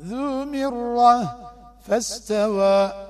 ذو مرة فاستوى.